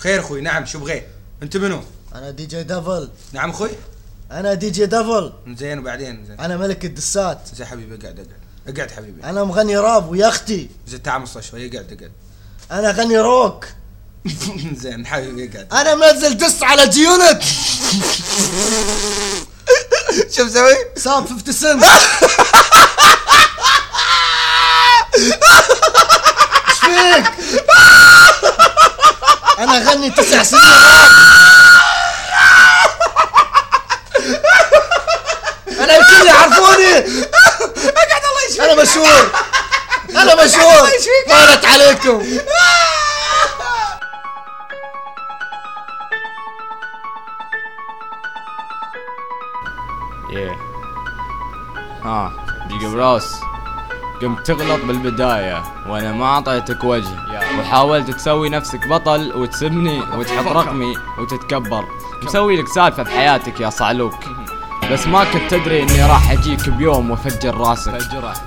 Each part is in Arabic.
خير أخوي. نعم شو بغيت؟ انت منو؟ أنا دي جي ديفل نعم أخوي. أنا دي جي ديفل زين وبعدين؟ زين. أنا ملك الدسات. زين حبيبي اقعد اقعد. اقعد حبيبي. أنا مغني راب ويا أختي زين تعال مستشفى اقعد اقعد. أنا غني روك. زين حبيبي اقعد. أنا منزل دس على جيونت شو مسوي؟ سام 50 سنت إيش فيك؟ أنا اغني تسع سنين أنا الكل يعرفوني. أقعد الله يشفيك. أنا مشهور. أنا مشهور. مالت عليكم. يه ها دقيقة براس. قمت تغلط بالبداية وأنا ما أعطيتك وجه. وحاولت تسوي نفسك بطل وتسبني وتحط رقمي وتتكبر. مسوي لك سالفة بحياتك يا صعلوك. بس ما كنت تدري إني راح أجيك بيوم وأفجر راسك.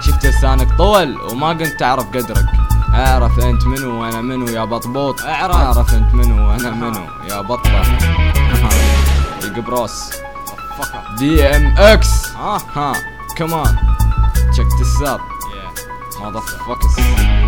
شفت لسانك طول وما كنت تعرف قدرك. أعرف أنت منو وأنا منو يا بطبوط. أعرف. أعرف أنت منو وأنا منو يا بطة. قبروس دي ام إكس ها ها. كمان تشيك ذس اب ماذر فوكس بيتش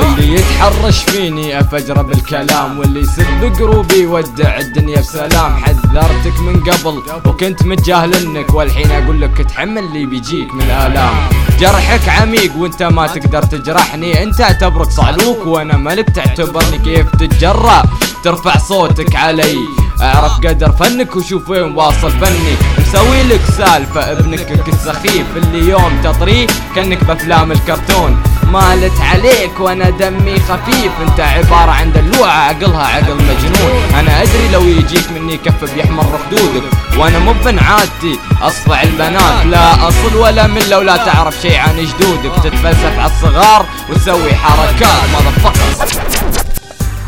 اللي يتحرش فيني افجره بالكلام واللي يسب قروبي يودع الدنيا بسلام. حذرتك من قبل وكنت متجاهل إنك والحين أقول لك تحمل اللي بيجيك من الآلام. جرحك عميق وأنت ما تقدر تجرحني أنت اعتبرك صعلوك وأنا ملك تعتبرني كيف تتجرأ؟ ترفع صوتك علي. اعرف قدر فنك وشوف وين واصل فني. مسوي لك سالفة ابنك السخيف اللي يوم تطريه كأنك بأفلام الكرتون. مالت عليك وأنا دمي خفيف انت عبارة عن دلوعة عقلها عقل مجنون. أنا أدري لو يجيك مني كف بيحمر خدودك وأنا مو من عادتي أصفع البنات. لا أصل ولا من لو لا تعرف شي عن جدودك. تتفلسف على الصغار وتسوي حركات ماذا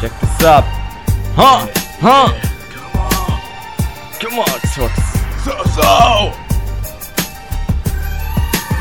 شك الساب ها ها. كمان سوكس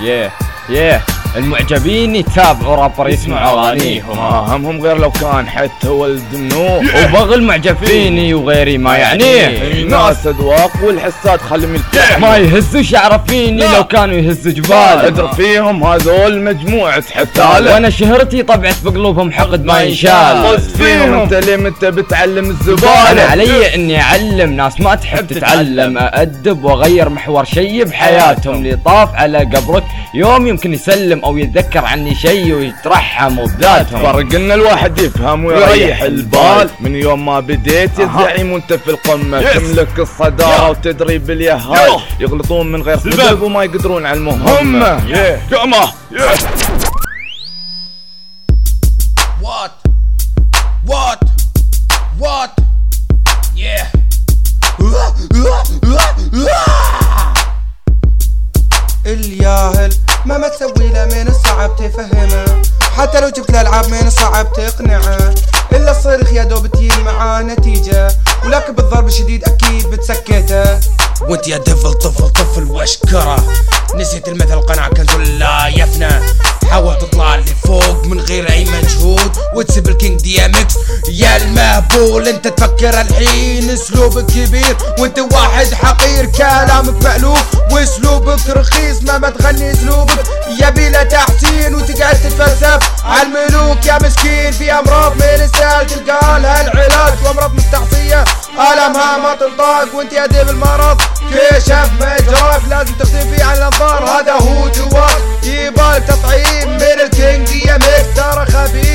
يه يه المعجبين يتابعوا رابر يسمعوا أغانيهم. ما همهم غير لو كان حتى ولد النوح. وبغى المعجب فيني وغيري ما يعنيه الناس أذواق والحسات خلهم يلتحموا ما يهزوا يعرف فيني لو كانوا يهزوا جبال. ادر فيهم هذول مجموعة حتال وأنا شهرتي طبعت بقلوبهم حقد ما ينشال. فزت فيهم. أنت ليه متى بتعلم الزبالة؟ أنا علي إني أعلم ناس ما تحب تتعلم. اادب وأغير محور شي بحياتهم اللي طاف على قبرك. يوم يمكن يسلم أو يتذكر عني شيء ويترحم بذاتهم فرق ان الواحد يفهم ويريح البال. من يوم ما بديت يا زعيم وانت في القمة. تملك الصدارة وتدري باليهال. يغلطون من غير سبب وما يقدرون على المهمة. قمه What? What? What? Yeah. الياهل. ما ما تسوي له من الصعب تفهمه. حتى لو جبت له ألعاب من الصعب تقنعه. إلا الصرخ يا دوب تجيني معاه نتيجة. ولكن بالضرب الشديد أكيد بتسكته. وانت يا دفل طفل طفل وأشكره. نسيت المثل قناع كنز لا يفنى. حاول تطلع لي فوق من غير أي مجهود وتسيب الـ King DMX يا المهبول. أنت تفكر الحين أسلوبك كبير وأنت واحد حقير كلامك مألوف وأسلوبك رخيص. ما ما تغني أسلوبك يبي له تحسين وتقعد تتفلسف على الملوك يا مسكين. في أمراض من السهل تلقى لها العلاج وأمراض مستعصيه المها ما تنطاق وانت يا ديب المرض. كشف مجراك لازم تختفي فيه عن الأنظار. هذا هو جواك يبال تطعيم من الـ King DMX ترى خبير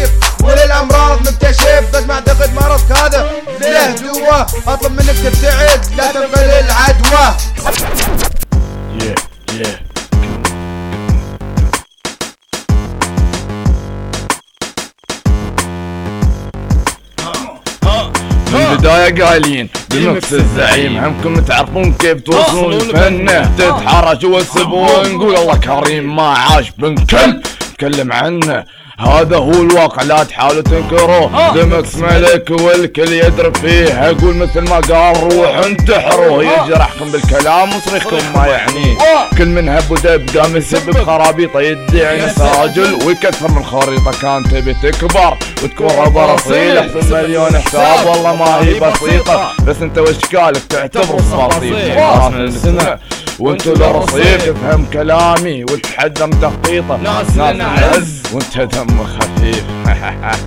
قايلين بنفس الزعيم. همكم تعرفون كيف توصلون؟ الفن تتحرش والسبون نقول الله كريم ما عاش بنكل نتكلم عنه هذا هو الواقع لا تحاولوا تنكروه دمكس ملك والكل يدري فيه. أقول مثل ما قال روح انتحروا. يجرحكم بالكلام وصريخكم ما يعنيه كل من هب ودب قام يسبب خرابيطه يدعي نفسه رجل ويكثر من خريطه كان تبي تكبر وتكون ربع رصيل أحسن مليون حساب. والله ما هي بسيطة. بس انت واشكالك تعتبر صراصيف خلاص من السنة وانتو الرصيف تفهم كلامي. وتحدى تخطيطه ناس لنا عز. وانت دم خفيف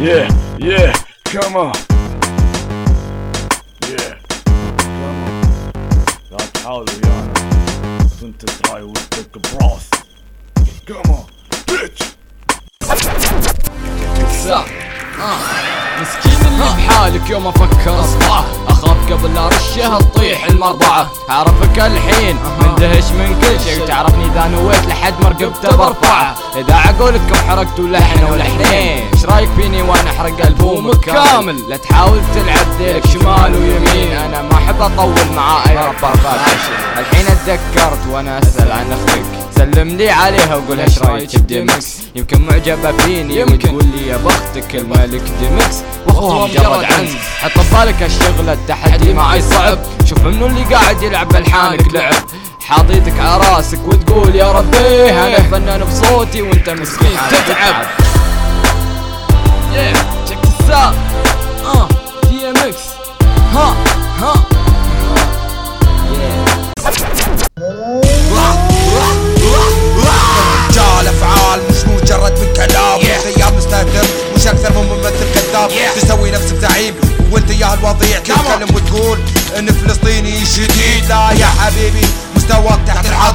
yeah yeah. Come on. Yeah. Come on. لا تحاول ويانا كنت تراي ودك براس come on bitch. ساعة آه. مسكين اللي بحالك يوم أفكر اصبعه اخاف قبل لا ارشه تطيح المرضعه أعرفك الحين مندهش من كل شيء وتعرفني إذا نويت لحد ما رقبته برفعه إذا عقولكم حرقتوا لحن ولحنين إيش رأيك فيني وأنا أحرق ألبومك كامل؟ لا تحاول تلعب ذيك شمال ويمين أنا ما أحب أطول مع فاشل الحين اتذكرت وأنا اسأل عن أختك سلم لي عليها وقول إيش رأيك بـ DMX يمكن معجبة فيني يمكن. وتقول لي يا بختك الملك DMX واخوها مجرد عنز حط ببالك الشغلة التحدي معي صعب. شوف منو اللي قاعد يلعب بالحانك. لعب. حاطيتك على راسك وتقول يا ربي أنا فنان بصوتي وانت مسكين. تتعب. Yeah, check this out. Uh, DMX. ها ها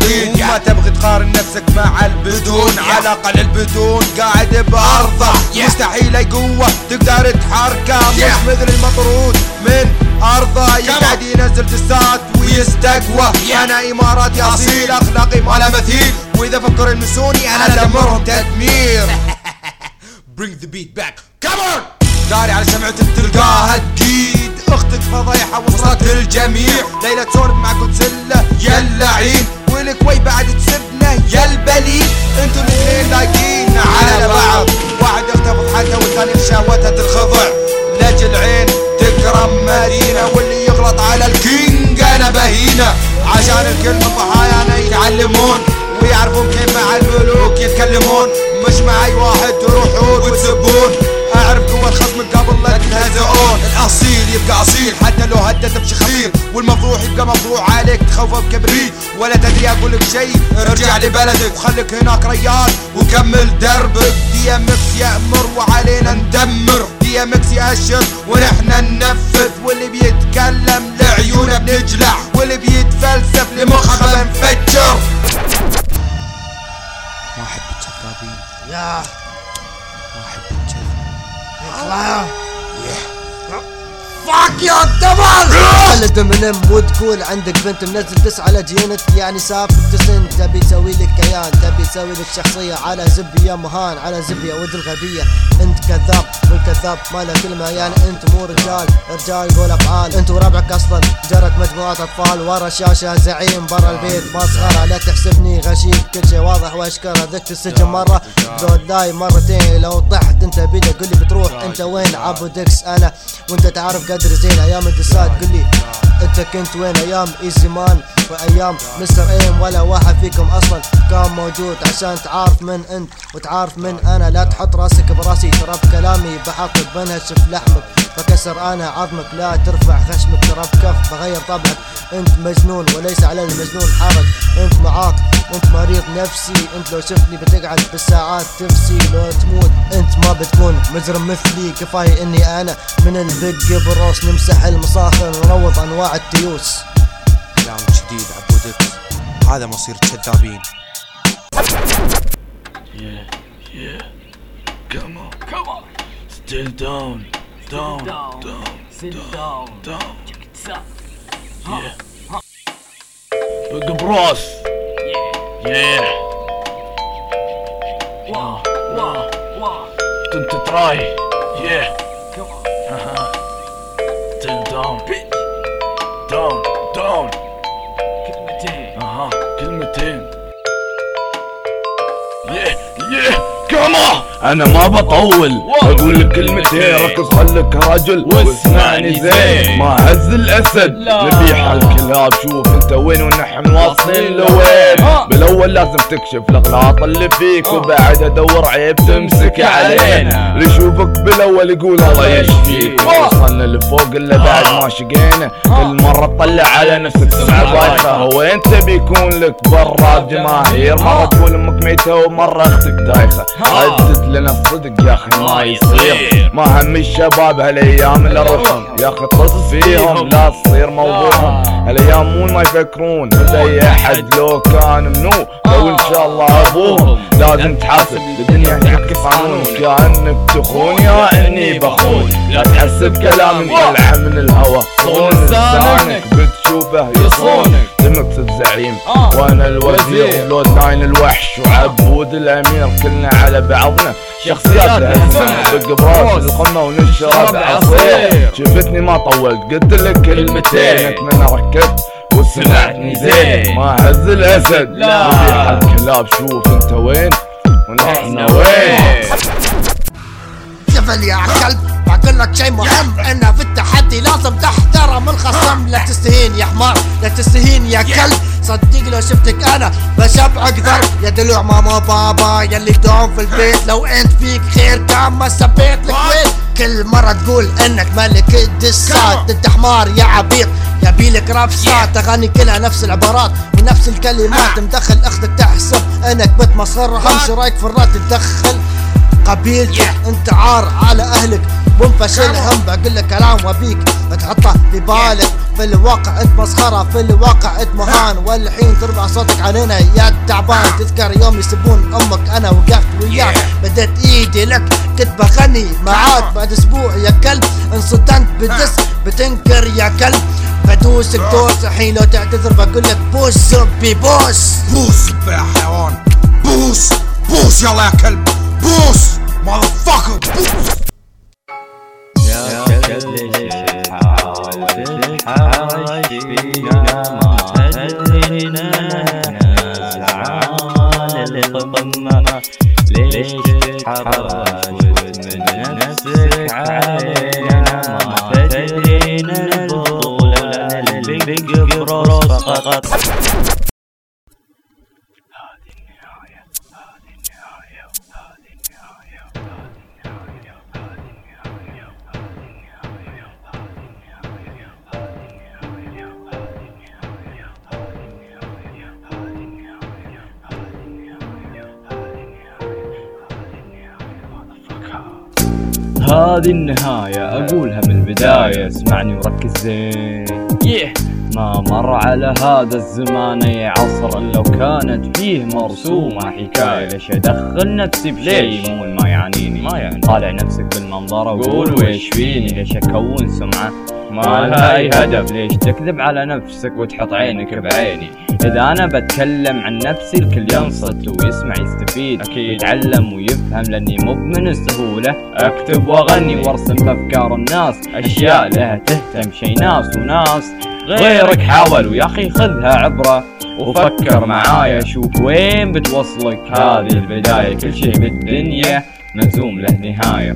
الحضيض وما تبغي تقارن نفسك مع البدون. على الاقل البدون قاعد بأرضه. مستحيل أي قوة تقدر تحركه مش مثل المطرود من أرضه. يقعد ينزل دسات ويستقوى. أنا إماراتي أصيل. أخلاقي ما له مثيل. وإذا فكروا يلمسوني أنا ادمرهم تدمير. Bring the beat back. Come on. داري على شمعتك تلقاها تقيد أختك فضيحة وصلت للجميع ليلة تسولف مع كوتسيلا يا اللعين. والكوي بعد تسبنا. يا البليد. أنتوا الاثنين لاقين على بعض. واحد يختفض حالته والثاني في شهوته الخضع. لاجل عين تكرم مدينة واللي يغلط على الـ King أنا بهينة. عشان الكل من ضحايانا يتعلمون ويعرفون كيف مع الملوك يتكلمون. مش مع اي واحد تروحون وتسبون. أعرف قوة خصمك قبل لا تنهزئون. الأصيل يبقى أصيل. حتى لو هدت بشي خطير. والمفضوح يبقى مفضوح عليك. تخوفه بكبريت ولا تدري أقول لك شيء. ارجع لبلدك. وخليك هناك ريال. وكمل دربك DMX يأمر وعلينا ندمر. DMX ياشر ونحن ننفذ. واللي بيتكلم لعيونه بنجلع. واللي بيتفلسف لمخه بنفجر. ما أحب الكذابين يا. ما أحب الكذب اطلع فاك يا دبل خلد من أم وتقول عندك بنت منزل تسعة على جينك. يعني سافر تسن تبي تسوي لك كيان. تبي تسوي لك شخصية. على زبية مهان. على زبية ود الغبية. انت كذاب. والكذاب ما له كلمة يعني انت مو رجال. رجال يقول أفعال. انت وربعك أصلا. جرت مجموعة أطفال. ورا الشاشة زعيم برا البيت. مسخرة لا تحسبني غشيم. كل شي واضح وأشكره. ذقت السجن دود داي مرتين. لو طحت انت بيدك قل لي بتروح. انت وين عبو دكس أنا. وأنت تعرف قدر زين أيام الدسات. قل لي أنت كنت وين أيام؟ ايزي مان وايام مستر أيم ولا واحد فيكم أصلا. كان موجود عشان تعرف من أنت وتعرف من أنا. لا تحط راسك براسي ترى بكلامي بحط بنهشف لحمك بكسر أنا عظمك. لا ترفع خشمك ترى بكف بغير طبعك. أنت مجنون وليس على المجنون حرج. أنت معاك أنت مريض نفسي. أنت لو شفتني بتقعد بالساعات تفسي. لو تموت مجرم مثلي كفاية إني أنا من البق بالروس نمسح المصاخر نروض أنواع التيوس كلام جديد عبودك هذا مصير الكذابين Come on, come on. Still down, down, down, down, down. Yeah. Big bros. Yeah. Wow, wow, wow. Don't try. Yeah. Come on. Uh-huh. Still down. Down, down. كلمتين. أها كلمتين. Yeah, yeah. سمع أنا ما بطول. أقول لك كلمتين. ركز خليك رجل واسمعني زين. ما هز الأسد. نبيح الكلاب شوف أنت وين ونحن واصلين لوين. بالأول لازم تكشف الأغلاط اللي فيك وبعد أدور عيب تمسك علينا. اللي يشوفك بالأول يقول الله يشفيك. لفوق إلا بعد ما شقينا. كل مرة تطلع على نفسك سمعه بايخه وين تبي يكون لك برا جماهير. مرة تقول أمك ميتة ومرة أختك دايخة. ردد لنا الصدق يا أخي ما يصير. ما هم الشباب هالأيام اللي روحهم يا أخي طز فيهم لا تصير موضوعهم. هالأيام مو ما يفكرون. أي أحد لو كان منو لو إن شاء الله أبوهم. لازم تحاسب. الدنيا تحكي قانون كانك تخون يا أني بخون. لا تحسب كلامي مطلعه من الهوى. صون لسانك بتشوفه يصونك دمك الزعيم. وأنا الوزير ولو ناين الوحش وعبود الأمير. كلنا على بعضنا. شخصيات بقبراش القمة ونشرب عصير. شفتني ما طولت. قلت لك كلمتين. اتمنى ركزت وسمعتني زين. ما هز الأسد. لا. الكلاب. شوف أنت وين. ونحن وين. قبل يا كلب بقول لك شيء مهم إنه في التحدي لازم تحترم الخصم. لا تستهين يا حمار لا تستهين يا كلب. صدق لو شفتك أنا بشبعك ذر يا دلوع ماما بابا يلي دوم في البيت. لو أنت فيك خير كان ما سبيت لك وين كل مرة تقول إنك ملك الدسات. أنت حمار يا عبيط يبيلك رابسات أغاني كلها نفس العبارات ونفس الكلمات. مدخل أختك تحسب إنك بتمسخرها شو رايك في الرات تدخل. قبيلتك انت عار على اهلك. منفشل هم بقول لك كلام وبيك. تحطه في بالك. في الواقع انت مسخرة في الواقع انت مهان والحين ترفع صوتك علينا يا تعبان. تذكر يوم يسبون أمك أنا وقفت وياك. بدت ايدي لك كنت بغني. معاك بعد أسبوع يا كلب. انصدمت بـ diss بتنكر يا كلب. بدوسك دوس الحين لو تعتذر بقول لك بوس بوس. بوس يا حيوان بوس بوس. يلا يا كلب. بوس ماذا بوس ليش تتحرج من نفسك علينا ما تدرين البطولة البيج بروس فقط هذه النهاية أقولها من البداية. اسمعني وركز زين. Yeah. ما مر على هذا الزمان أي عصر لو كانت فيه مرسومة حكاية. ليش أدخل نفسي بشيء؟ مو ما يعنيني ما يعني. طالع نفسك بالمنظرة وقول ويش فيني؟ ليش أكون سمعة؟ ما لها أي هدف. ليش تكذب على نفسك وتحط عينك بعيني؟ إذا أنا بتكلم عن نفسي الكل ينصت ويسمع يستفيد. أكيد. يتعلم ويفهم لأني مو من السهولة. أكتب وأغني وأرسم بأفكار الناس. أشياء لها تهتم. شي ناس وناس. غيرك حاول ويا أخي خذها عبرة. وفكر معايا. شوف وين بتوصلك. هذه البداية. كل شي بالدنيا ملزوم له نهاية.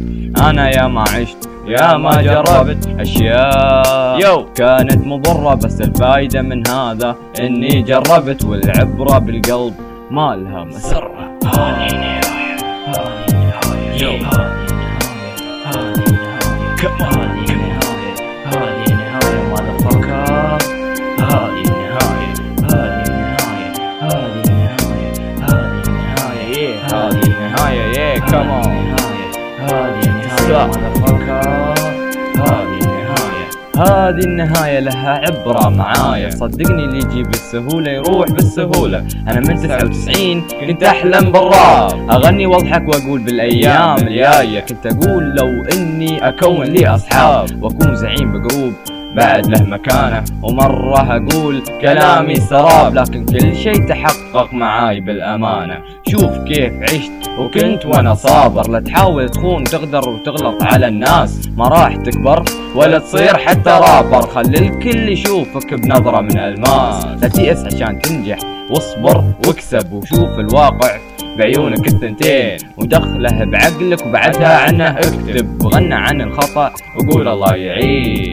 أنا يا ما عشت يا ما جربت أشياء يو. كانت مضرة بس الفايدة من هذا إني جربت والعبرة بالقلب ما لها مسرة. هذه نهاية هذه نهاية هذه نهاية هذه نهاية هذه النهاية. لها عبرة معايا. صدقني اللي يجي بالسهولة يروح بالسهولة. أنا من 99 كنت أحلم بالراب. أغني وأضحك وأقول بالأيام الجاية. كنت أقول لو إني أكون لي أصحاب وأكون زعيم بـ group بعد له مكانه ومرة أقول كلامي سراب لكن كل شيء تحقق معاي بالأمانة. شوف كيف عشت وكنت وأنا صابر. لا تحاول تخون تغدر وتغلط على الناس. ما راح تكبر ولا تصير حتى رابر. خلي الكل يشوفك بنظرة من الماس. لا تيأس عشان تنجح واصبر واكسب. وشوف الواقع بعيونك الثنتين. ودخله بعقلك وبعدها عنه اكتب. وغنى عن الخطأ وقول الله يعين.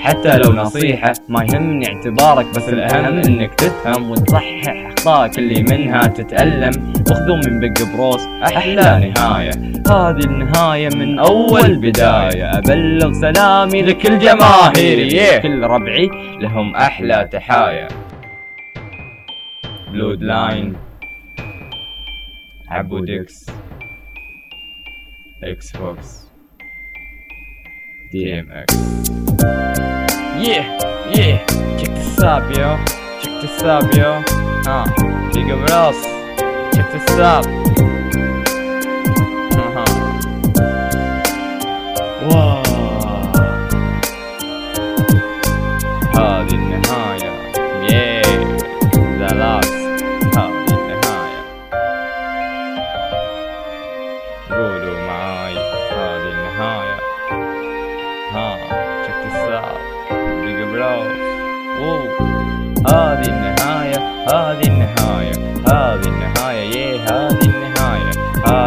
حتى لو نصيحة ما يهمني اعتبارك بس الأهم إنك تفهم وتصحح أخطائك اللي منها تتألم. واخذوا من بيج بروس أحلى نهاية. هذه النهاية من أول بداية. أبلغ سلامي لكل جماهيري. كل ربعي لهم أحلى تحايا. بلود لاين عبود إكس إكس بوكس DMX. Yeah, yeah. Check this up, yo. Check this up, yo. Uh, bigger bros. Check this up.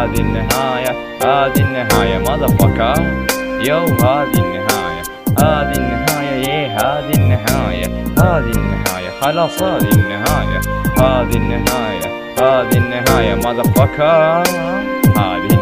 هذه النهاية هذه النهاية motherfucker. يو هذه النهاية هذه النهاية yeah هذه النهاية هذه النهاية خلاص هذه النهاية هذه النهاية هذه النهاية motherfucker. هذه